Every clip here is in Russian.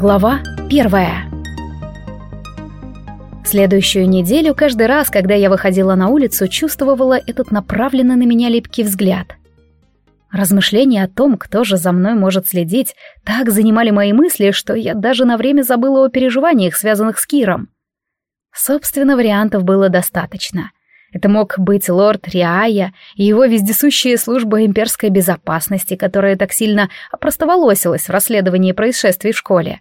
Глава первая. Следующую неделю каждый раз, когда я выходила на улицу, чувствовала этот направленный на меня липкий взгляд. Размышления о том, кто же за мной может следить, так занимали мои мысли, что я даже на время забыла о переживаниях, связанных с Киром. Собственно, вариантов было достаточно. Это мог быть лорд Риая и его вездесущая служба имперской безопасности, которая так сильно опростоволосилась в расследовании происшествий в школе.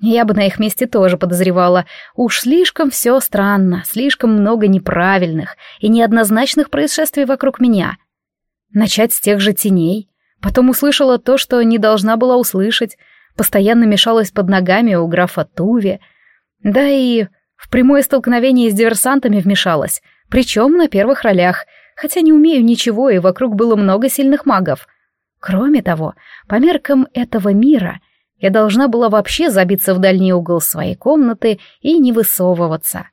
Я бы на их месте тоже подозревала. Уж слишком все странно, слишком много неправильных и неоднозначных происшествий вокруг меня. Начать с тех же теней. Потом услышала то, что не должна была услышать. Постоянно мешалась под ногами у графа Туви. Да и в прямое столкновение с диверсантами вмешалась — причем на первых ролях, хотя не умею ничего, и вокруг было много сильных магов. Кроме того, по меркам этого мира я должна была вообще забиться в дальний угол своей комнаты и не высовываться.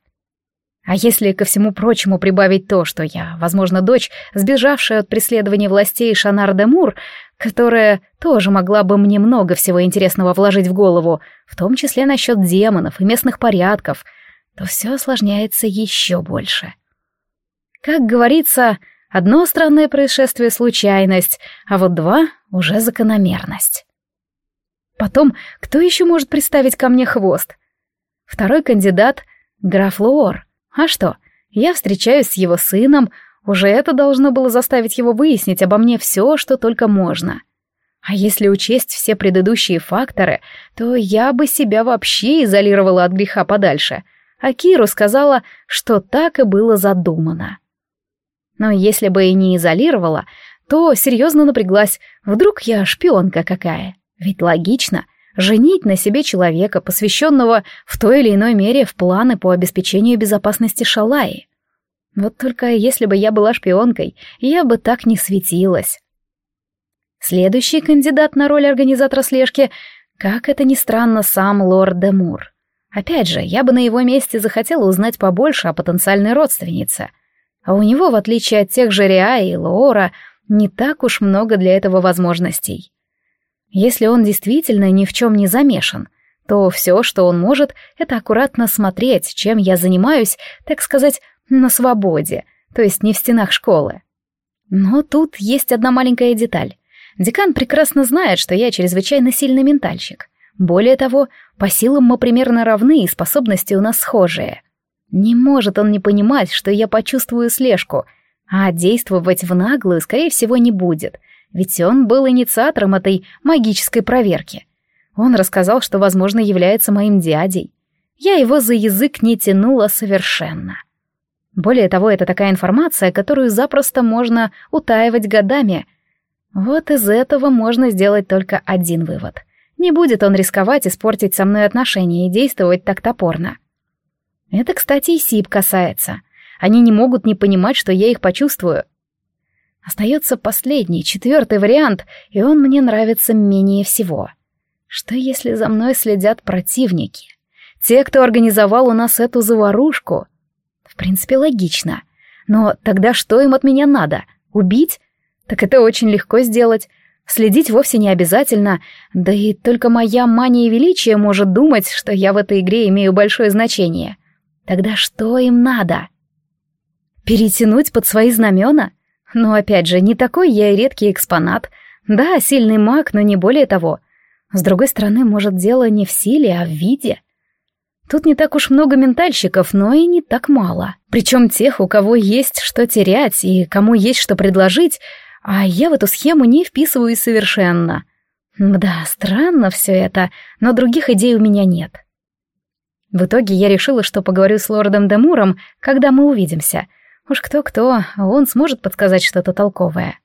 А если ко всему прочему прибавить то, что я, возможно, дочь, сбежавшая от преследования властей Шанар де Мур, которая тоже могла бы мне много всего интересного вложить в голову, в том числе насчет демонов и местных порядков, то все осложняется еще больше. Как говорится, одно странное происшествие — случайность, а вот два — уже закономерность. Потом, кто еще может приставить ко мне хвост? Второй кандидат — граф Луор. А что, я встречаюсь с его сыном, уже это должно было заставить его выяснить обо мне все, что только можно. А если учесть все предыдущие факторы, то я бы себя вообще изолировала от греха подальше, а Киру сказала, что так и было задумано. Но если бы и не изолировала, то серьезно напряглась. Вдруг я шпионка какая? Ведь логично женить на себе человека, посвященного в той или иной мере в планы по обеспечению безопасности Шалаи. Вот только если бы я была шпионкой, я бы так не светилась. Следующий кандидат на роль организатора слежки, как это ни странно, сам лорд Демур. Опять же, я бы на его месте захотела узнать побольше о потенциальной родственнице — а у него, в отличие от тех же Риа и Лоора, не так уж много для этого возможностей. Если он действительно ни в чем не замешан, то все, что он может, это аккуратно смотреть, чем я занимаюсь, так сказать, на свободе, то есть не в стенах школы. Но тут есть одна маленькая деталь. Декан прекрасно знает, что я чрезвычайно сильный ментальщик. Более того, по силам мы примерно равны и способности у нас схожие — не может он не понимать, что я почувствую слежку, а действовать в наглую, скорее всего, не будет, ведь он был инициатором этой магической проверки. Он рассказал, что, возможно, является моим дядей. Я его за язык не тянула совершенно. Более того, это такая информация, которую запросто можно утаивать годами. Вот из этого можно сделать только один вывод. Не будет он рисковать испортить со мной отношения и действовать так топорно. Это, кстати, и Сип касается. Они не могут не понимать, что я их почувствую. Остается последний, четвертый вариант, и он мне нравится менее всего. Что если за мной следят противники? Те, кто организовал у нас эту заварушку? В принципе, логично. Но тогда что им от меня надо? Убить? Так это очень легко сделать. Следить вовсе не обязательно, да и только моя мания величия может думать, что я в этой игре имею большое значение. Тогда что им надо? Перетянуть под свои знамена? Но опять же, не такой я и редкий экспонат. Да, сильный маг, но не более того. С другой стороны, может, дело не в силе, а в виде. Тут не так уж много ментальщиков, но и не так мало. Причем тех, у кого есть что терять и кому есть что предложить, а я в эту схему не вписываюсь совершенно. Да, странно все это, но других идей у меня нет. В итоге я решила, что поговорю с лордом Демуром, когда мы увидимся. Уж кто-кто, он сможет подсказать что-то толковое.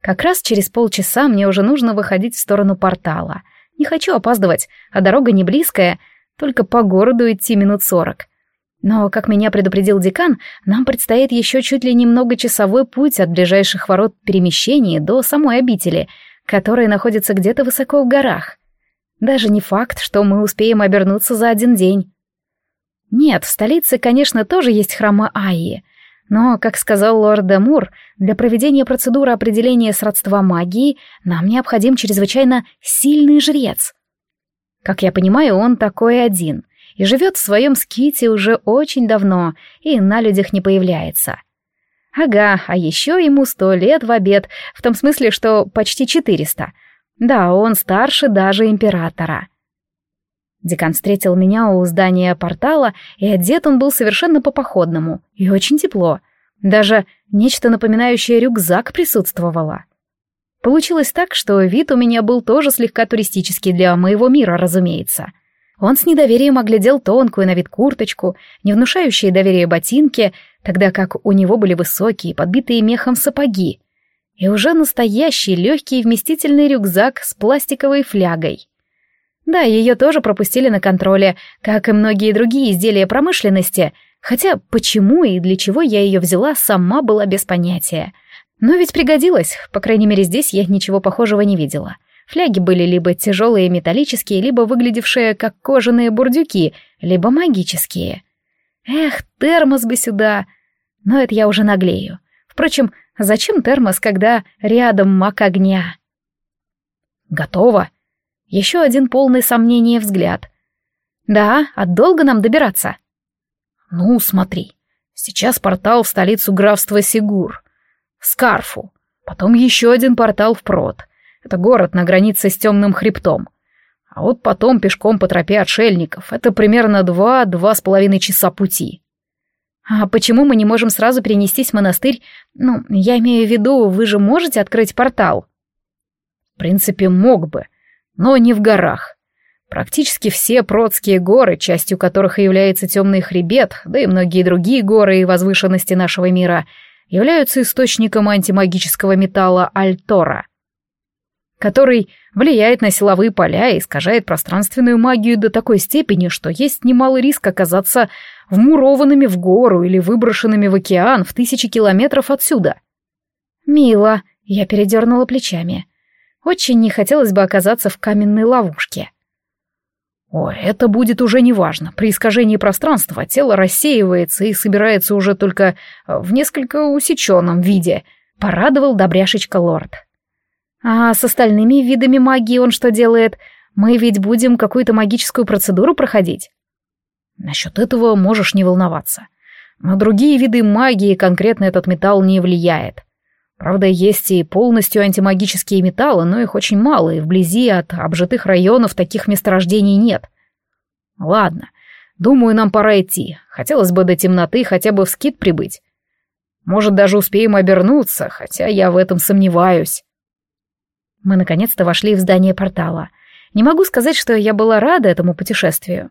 Как раз через полчаса мне уже нужно выходить в сторону портала. Не хочу опаздывать, а дорога не близкая, только по городу идти минут сорок. Но, как меня предупредил декан, нам предстоит еще чуть ли не многочасовой путь от ближайших ворот перемещения до самой обители, которая находится где-то высоко в горах. Даже не факт, что мы успеем обернуться за один день. Нет, в столице, конечно, тоже есть храмы Айи, но, как сказал лорд Демур, для проведения процедуры определения сродства магии нам необходим чрезвычайно сильный жрец. Как я понимаю, он такой один и живет в своем ските уже очень давно и на людях не появляется. Ага, а еще ему сто лет в обед, в том смысле, что почти четыреста. Да, он старше даже императора. Декан встретил меня у здания портала, и одет он был совершенно по-походному, и очень тепло. Даже нечто напоминающее рюкзак присутствовало. Получилось так, что вид у меня был тоже слегка туристический для моего мира, разумеется. Он с недоверием оглядел тонкую на вид курточку, не внушающие доверие ботинки, тогда как у него были высокие, подбитые мехом сапоги, и уже настоящий легкий вместительный рюкзак с пластиковой флягой. Да, ее тоже пропустили на контроле, как и многие другие изделия промышленности, хотя почему и для чего я ее взяла, сама была без понятия. Но ведь пригодилась, по крайней мере здесь я ничего похожего не видела. Фляги были либо тяжелые металлические, либо выглядевшие как кожаные бурдюки, либо магические. Эх, термос бы сюда! Но это я уже наглею. Впрочем, зачем термос, когда рядом мак огня? Готово. Еще один полный сомнения взгляд. Да, а долго нам добираться? Ну, смотри. Сейчас портал в столицу графства Сигур. Скарфу. Потом еще один портал в Прот. Это город на границе с темным хребтом. А вот потом пешком по тропе отшельников. Это примерно два-два с половиной часа пути. А почему мы не можем сразу перенестись в монастырь? Ну, я имею в виду, вы же можете открыть портал? В принципе, мог бы, но не в горах. Практически все Продские горы, частью которых является темный хребет, да и многие другие горы и возвышенности нашего мира, являются источником антимагического металла Альтора — который влияет на силовые поля и искажает пространственную магию до такой степени, что есть немалый риск оказаться вмурованными в гору или выброшенными в океан в тысячи километров отсюда. «Мило», — я передернула плечами. «Очень не хотелось бы оказаться в каменной ловушке». «О, это будет уже неважно. При искажении пространства тело рассеивается и собирается уже только в несколько усеченном виде», — порадовал добряшечка лорд. А с остальными видами магии он что делает? Мы ведь будем какую-то магическую процедуру проходить? Насчет этого можешь не волноваться. На другие виды магии конкретно этот металл не влияет. Правда, есть и полностью антимагические металлы, но их очень мало, и вблизи от обжитых районов таких месторождений нет. Ладно, думаю, нам пора идти. Хотелось бы до темноты хотя бы в скит прибыть. Может, даже успеем обернуться, хотя я в этом сомневаюсь. Мы наконец-то вошли в здание портала. Не могу сказать, что я была рада этому путешествию.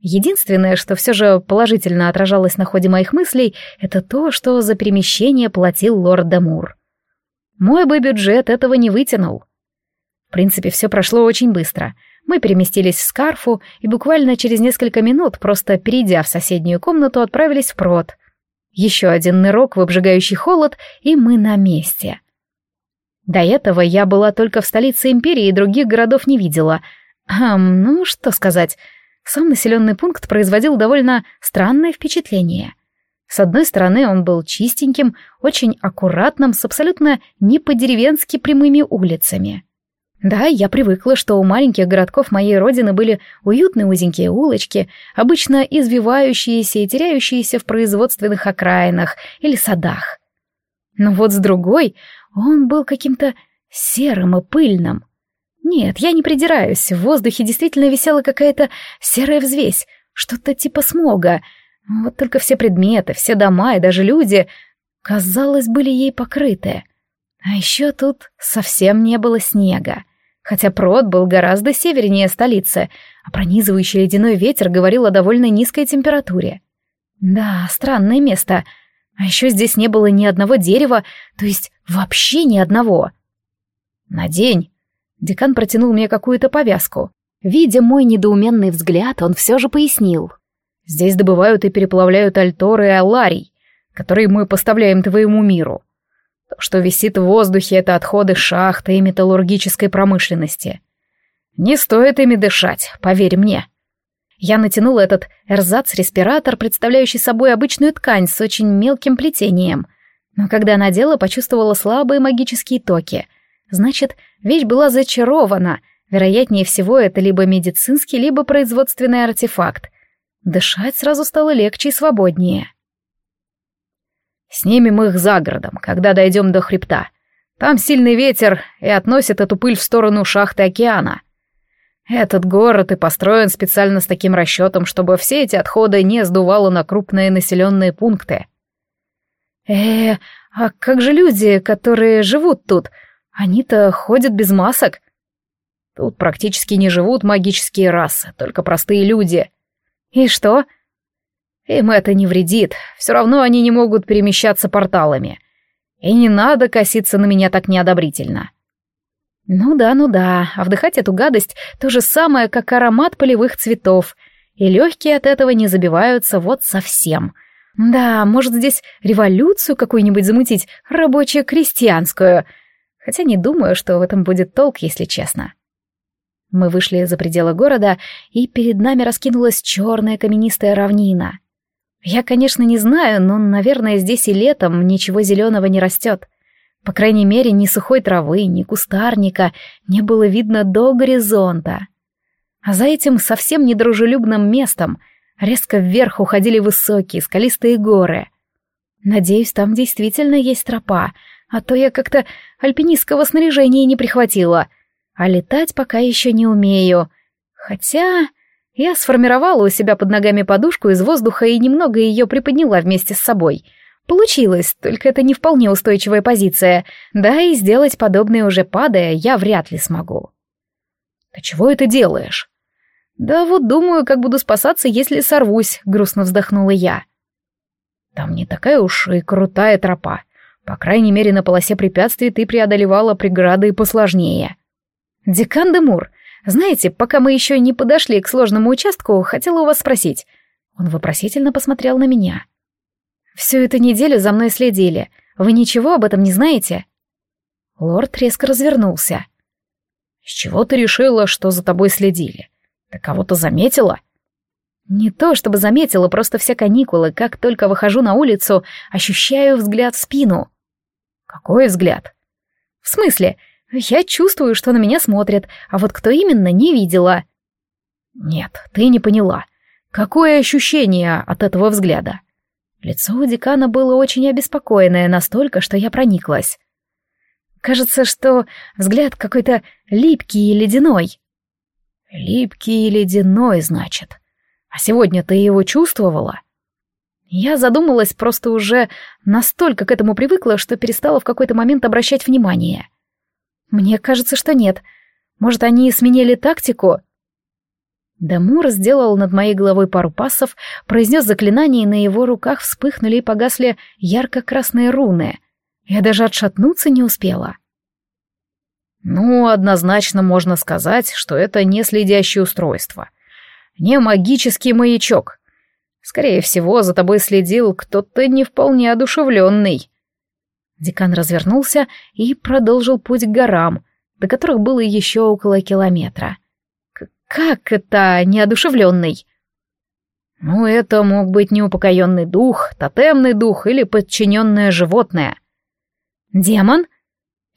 Единственное, что все же положительно отражалось на ходе моих мыслей, это то, что за перемещение платил лорд Дамур. Мой бы бюджет этого не вытянул. В принципе, все прошло очень быстро. Мы переместились в Скарфу и буквально через несколько минут, просто перейдя в соседнюю комнату, отправились в прот. Еще один нырок в обжигающий холод, и мы на месте. До этого я была только в столице империи и других городов не видела. Хм, ну, что сказать. Сам населенный пункт производил довольно странное впечатление. С одной стороны, он был чистеньким, очень аккуратным, с абсолютно не по-деревенски прямыми улицами. Да, я привыкла, что у маленьких городков моей родины были уютные узенькие улочки, обычно извивающиеся и теряющиеся в производственных окраинах или садах. Но вот с другой он был каким-то серым и пыльным. Нет, я не придираюсь, в воздухе действительно висела какая-то серая взвесь, что-то типа смога. Вот только все предметы, все дома и даже люди, казалось, были ей покрыты. А еще тут совсем не было снега. Хотя Прот был гораздо севернее столицы, а пронизывающий ледяной ветер говорил о довольно низкой температуре. Да, странное место — а еще здесь не было ни одного дерева, то есть вообще ни одного. «Надень!» Декан протянул мне какую-то повязку. Видя мой недоуменный взгляд, он все же пояснил. «Здесь добывают и переплавляют альторы и аларий, которые мы поставляем твоему миру. То, что висит в воздухе, это отходы шахты и металлургической промышленности. Не стоит ими дышать, поверь мне». Я натянула этот эрзац-респиратор, представляющий собой обычную ткань с очень мелким плетением. Но когда надела, почувствовала слабые магические токи. Значит, вещь была зачарована, Вероятнее всего, это либо медицинский, либо производственный артефакт. Дышать сразу стало легче и свободнее. «Снимем их за городом, когда дойдем до хребта. Там сильный ветер и относит эту пыль в сторону шахты океана. Этот город и построен специально с таким расчетом, чтобы все эти отходы не сдувало на крупные населенные пункты». «Э, а как же люди, которые живут тут? Они-то ходят без масок?» Тут практически не живут магические расы, только простые люди. И что? Им это не вредит, все равно они не могут перемещаться порталами. И не надо коситься на меня так неодобрительно. Ну да, ну да, а вдыхать эту гадость то же самое, как аромат полевых цветов, и легкие от этого не забиваются вот совсем. Да, может здесь революцию какую-нибудь замутить, рабоче-крестьянскую, хотя не думаю, что в этом будет толк, если честно. Мы вышли за пределы города, и перед нами раскинулась черная каменистая равнина. Я, конечно, не знаю, но, наверное, здесь и летом ничего зеленого не растет. По крайней мере, ни сухой травы, ни кустарника не было видно до горизонта. А за этим совсем недружелюбным местом резко вверх уходили высокие скалистые горы. Надеюсь, там действительно есть тропа, а то я как-то альпинистского снаряжения не прихватила — а летать пока еще не умею. Хотя я сформировала у себя под ногами подушку из воздуха и немного ее приподняла вместе с собой. Получилось, только это не вполне устойчивая позиция. Да и сделать подобное уже падая я вряд ли смогу. «Ты чего это делаешь?» «Да вот думаю, как буду спасаться, если сорвусь», — грустно вздохнула я. «Там не такая уж и крутая тропа. По крайней мере, на полосе препятствий ты преодолевала преграды посложнее. «Декан де Мур, знаете, пока мы еще не подошли к сложному участку, хотела у вас спросить». Он вопросительно посмотрел на меня. «Всю эту неделю за мной следили. Вы ничего об этом не знаете?» Лорд резко развернулся. «С чего ты решила, что за тобой следили? Ты кого-то заметила?» «Не то чтобы заметила, просто все каникулы, как только выхожу на улицу, ощущаю взгляд в спину». «Какой взгляд?» «В смысле, я чувствую, что на меня смотрят, а вот кто именно, не видела. Нет, ты не поняла. Какое ощущение от этого взгляда? Лицо у декана было очень обеспокоенное, настолько, что я прониклась. Кажется, что взгляд какой-то липкий и ледяной. Липкий и ледяной, значит. А сегодня ты его чувствовала? Я задумалась, просто уже настолько к этому привыкла, что перестала в какой-то момент обращать внимание. — «Мне кажется, что нет. Может, они сменили тактику?» Дамур сделал над моей головой пару пассов, произнес заклинание, и на его руках вспыхнули и погасли ярко-красные руны. Я даже отшатнуться не успела. «Ну, однозначно можно сказать, что это не следящее устройство. Не магический маячок. Скорее всего, за тобой следил кто-то не вполне одушевленный». Декан развернулся и продолжил путь к горам, до которых было еще около километра. «Как это неодушевленный?» «Ну, это мог быть неупокоенный дух, тотемный дух или подчиненное животное». «Демон?»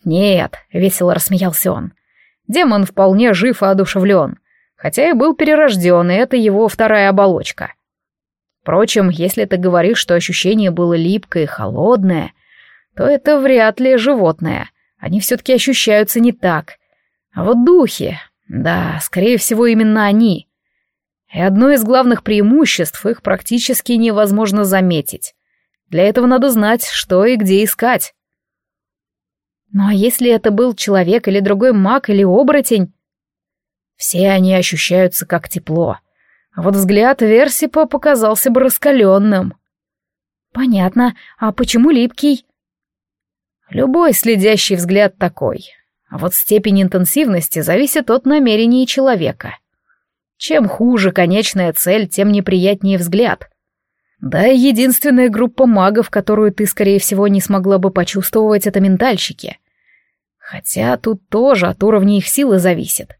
«Нет», — весело рассмеялся он. «Демон вполне жив и одушевлен, хотя и был перерожден, и это его вторая оболочка. Впрочем, если ты говоришь, что ощущение было липкое и холодное, то это вряд ли животное. Они все-таки ощущаются не так. А вот духи, да, скорее всего, именно они. И одно из главных преимуществ их практически невозможно заметить. Для этого надо знать, что и где искать. Ну а если это был человек или другой маг или оборотень? Все они ощущаются как тепло. А вот взгляд Версипа показался бы раскаленным. Понятно. А почему липкий? Любой следящий взгляд такой. А вот степень интенсивности зависит от намерений человека. Чем хуже конечная цель, тем неприятнее взгляд. Да и единственная группа магов, которую ты, скорее всего, не смогла бы почувствовать, это ментальщики. Хотя тут тоже от уровня их силы зависит.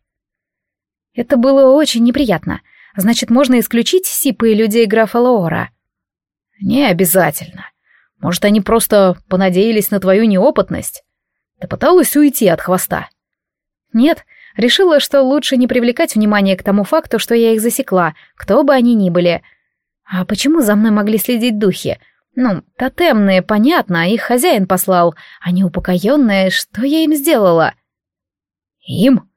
Это было очень неприятно. Значит, можно исключить сипы и людей графа Лоора? Не обязательно. Может, они просто понадеялись на твою неопытность? Ты пыталась уйти от хвоста? Нет, Решила, что лучше не привлекать внимание к тому факту, что я их засекла, кто бы они ни были. А почему за мной могли следить духи? Ну, тотемные, понятно, их хозяин послал, а неупокоенные, что я им сделала? Им?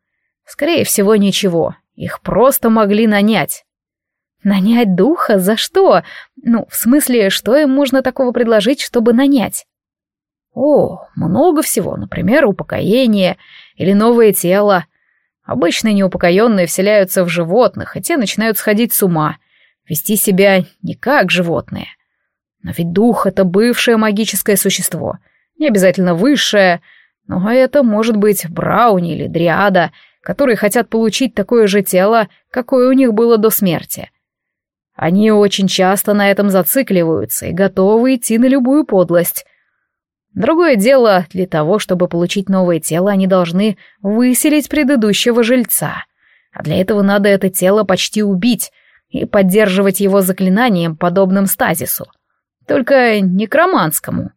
Скорее всего, ничего. Их просто могли нанять. Нанять духа? За что? Ну, в смысле, что им можно такого предложить, чтобы нанять? О, много всего, например, упокоение или новое тело. Обычно неупокоенные вселяются в животных, и те начинают сходить с ума, вести себя не как животные. Но ведь дух — это бывшее магическое существо, не обязательно высшее, но это может быть брауни или дриада, которые хотят получить такое же тело, какое у них было до смерти. Они очень часто на этом зацикливаются и готовы идти на любую подлость. Другое дело, для того, чтобы получить новое тело, они должны выселить предыдущего жильца. А для этого надо это тело почти убить и поддерживать его заклинанием, подобным стазису. Только некроманскому.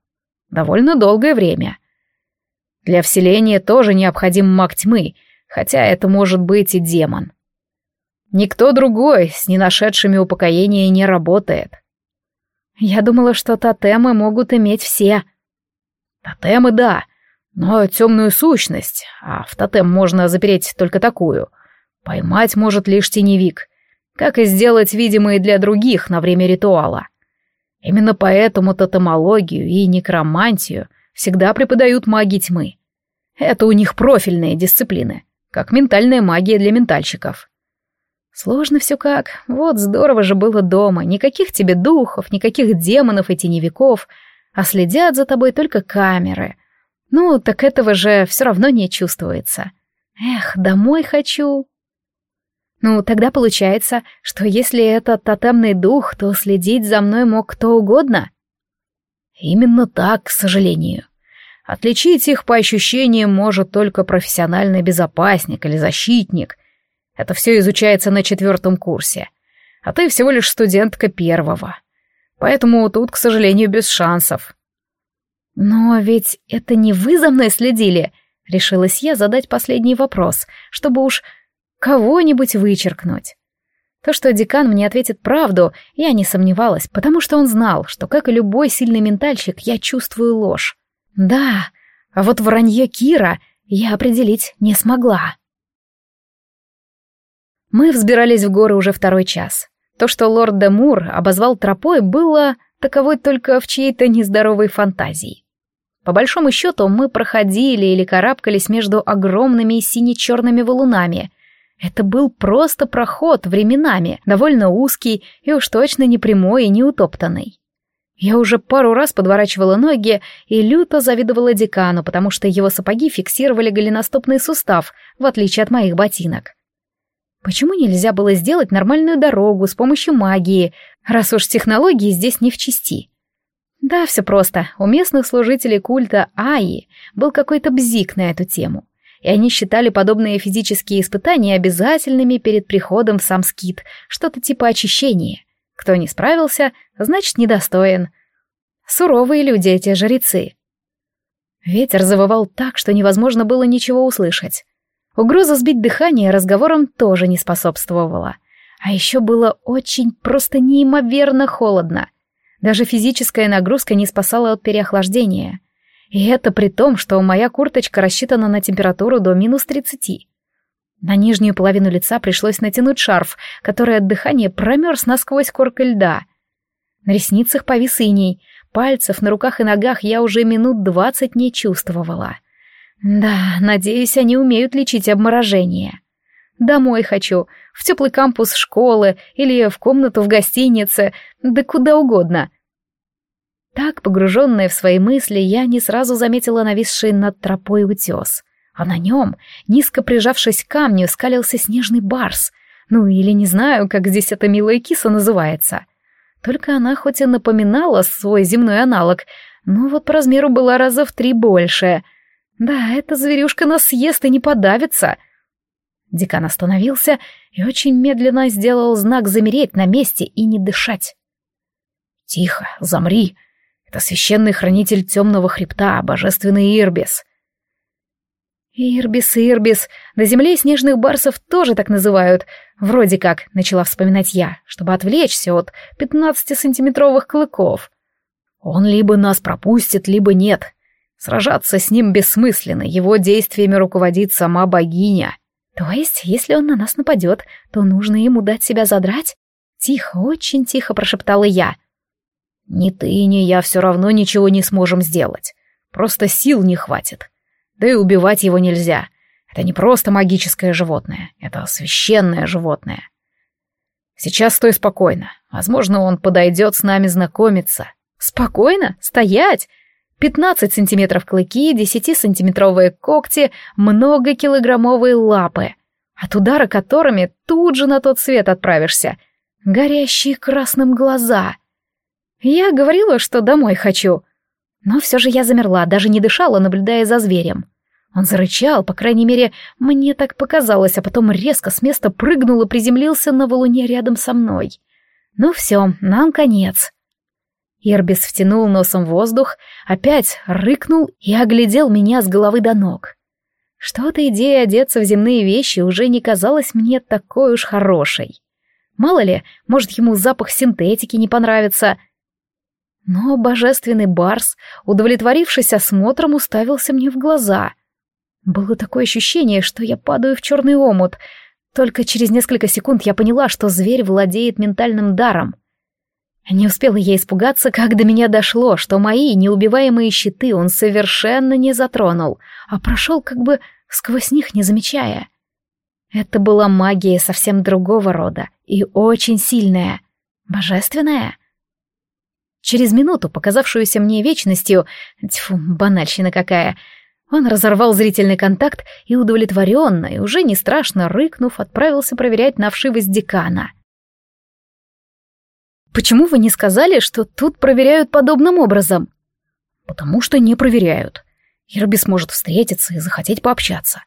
Довольно долгое время. Для вселения тоже необходим маг тьмы, хотя это может быть и демон. Никто другой с не нашедшими упокоения не работает. Я думала, что тотемы могут иметь все. Тотемы — да, но темную сущность, а в тотем можно запереть только такую, поймать может лишь теневик, как и сделать видимые для других на время ритуала. Именно поэтому тотемологию и некромантию всегда преподают маги тьмы. Это у них профильные дисциплины, как ментальная магия для ментальщиков. Сложно все как. Вот здорово же было дома. Никаких тебе духов, никаких демонов и теневиков, а следят за тобой только камеры. Ну, так этого же все равно не чувствуется. Эх, домой хочу. Ну, тогда получается, что если это тотемный дух, то следить за мной мог кто угодно? Именно так, к сожалению. Отличить их по ощущениям может только профессиональный безопасник или защитник, это все изучается на четвертом курсе. А ты всего лишь студентка первого. Поэтому тут, к сожалению, без шансов. Но ведь это не вы за мной следили, решилась я задать последний вопрос, чтобы уж кого-нибудь вычеркнуть. То, что декан мне ответит правду, я не сомневалась, потому что он знал, что, как и любой сильный ментальщик, я чувствую ложь. Да, а вот вранье Кира я определить не смогла. Мы взбирались в горы уже второй час. То, что лорд де Мур обозвал тропой, было таковой только в чьей-то нездоровой фантазии. По большому счету, мы проходили или карабкались между огромными сине-черными валунами. Это был просто проход временами, довольно узкий и уж точно не прямой и не утоптанный. Я уже пару раз подворачивала ноги и люто завидовала декану, потому что его сапоги фиксировали голеностопный сустав, в отличие от моих ботинок. Почему нельзя было сделать нормальную дорогу с помощью магии, раз уж технологии здесь не в чести? Да, все просто. У местных служителей культа Аи был какой-то бзик на эту тему. И они считали подобные физические испытания обязательными перед приходом в сам скит, что-то типа очищения. Кто не справился, значит недостоин. Суровые люди эти жрецы. Ветер завывал так, что невозможно было ничего услышать. Угроза сбить дыхание разговором тоже не способствовала. А еще было очень просто неимоверно холодно. Даже физическая нагрузка не спасала от переохлаждения. И это при том, что моя курточка рассчитана на температуру до минус тридцати. На нижнюю половину лица пришлось натянуть шарф, который от дыхания промерз насквозь коркой льда. На ресницах повис иней, пальцев на руках и ногах я уже минут двадцать не чувствовала. — да, надеюсь, они умеют лечить обморожение. Домой хочу, в теплый кампус школы или в комнату в гостинице, да куда угодно. Так, погруженная в свои мысли, я не сразу заметила нависший над тропой утес, а на нем, низко прижавшись к камню, скалился снежный барс. Ну или не знаю, как здесь эта милая киса называется. Только она хоть и напоминала свой земной аналог, но вот по размеру была раза в три больше — да, эта зверюшка нас съест и не подавится. Декан остановился и очень медленно сделал знак замереть на месте и не дышать. «Тихо, замри. Это священный хранитель темного хребта, божественный Ирбис». Ирбис, Ирбис, на земле снежных барсов тоже так называют. Вроде как, начала вспоминать я, чтобы отвлечься от 15-сантиметровых клыков. Он либо нас пропустит, либо нет. Сражаться с ним бессмысленно, его действиями руководит сама богиня. То есть, если он на нас нападет, то нужно ему дать себя задрать? Тихо, очень тихо прошептала я. Ни ты, ни я все равно ничего не сможем сделать. Просто сил не хватит. Да и убивать его нельзя. Это не просто магическое животное, это священное животное. Сейчас стой спокойно. Возможно, он подойдет с нами знакомиться. Спокойно? Стоять? Пятнадцать сантиметров клыки, десятисантиметровые когти, многокилограммовые лапы, от удара которыми тут же на тот свет отправишься. Горящие красным глаза. Я говорила, что домой хочу. Но все же я замерла, даже не дышала, наблюдая за зверем. Он зарычал, по крайней мере, мне так показалось, а потом резко с места прыгнул и приземлился на валуне рядом со мной. Ну все, нам конец. Ирбис втянул носом воздух, опять рыкнул и оглядел меня с головы до ног. Что-то идея одеться в земные вещи уже не казалась мне такой уж хорошей. Мало ли, может, ему запах синтетики не понравится. Но божественный барс, удовлетворившись осмотром, уставился мне в глаза. Было такое ощущение, что я падаю в черный омут. Только через несколько секунд я поняла, что зверь владеет ментальным даром — не успела я испугаться, как до меня дошло, что мои неубиваемые щиты он совершенно не затронул, а прошел как бы сквозь них, не замечая. Это была магия совсем другого рода и очень сильная, божественная. Через минуту, показавшуюся мне вечностью, тьфу, банальщина какая, он разорвал зрительный контакт и удовлетворенно, и уже не страшно рыкнув, отправился проверять на вшивость декана — Почему вы не сказали, что тут проверяют подобным образом? Потому что не проверяют. Ирби сможет встретиться и захотеть пообщаться.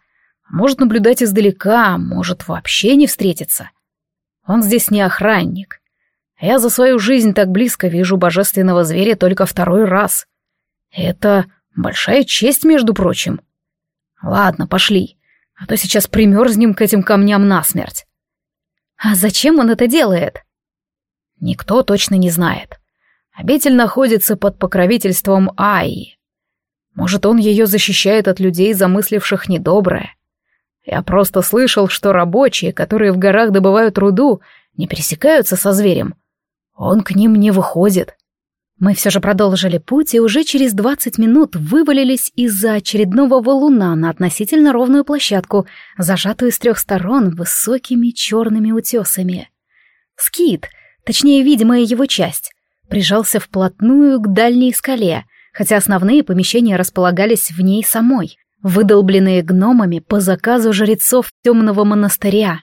Может наблюдать издалека, может вообще не встретиться. Он здесь не охранник. Я за свою жизнь так близко вижу божественного зверя только второй раз. Это большая честь, между прочим. Ладно, пошли, а то сейчас примерзнем к этим камням насмерть. А зачем он это делает? Никто точно не знает. Обитель находится под покровительством Аи. Может, он ее защищает от людей, замысливших недоброе. Я просто слышал, что рабочие, которые в горах добывают руду, не пересекаются со зверем. Он к ним не выходит. Мы все же продолжили путь и уже через двадцать минут вывалились из-за очередного валуна на относительно ровную площадку, зажатую с трех сторон высокими черными утесами. Скит — точнее, видимая его часть, прижался вплотную к дальней скале, хотя основные помещения располагались в ней самой, выдолбленные гномами по заказу жрецов темного монастыря.